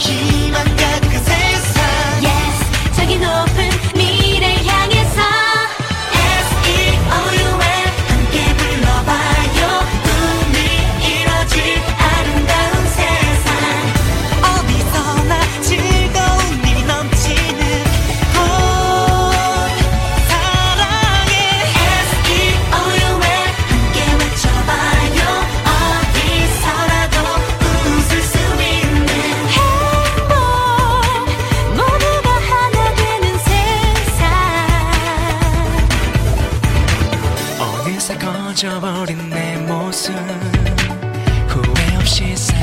희망 뒤섞어져버린 내 모습. 후회 없이 살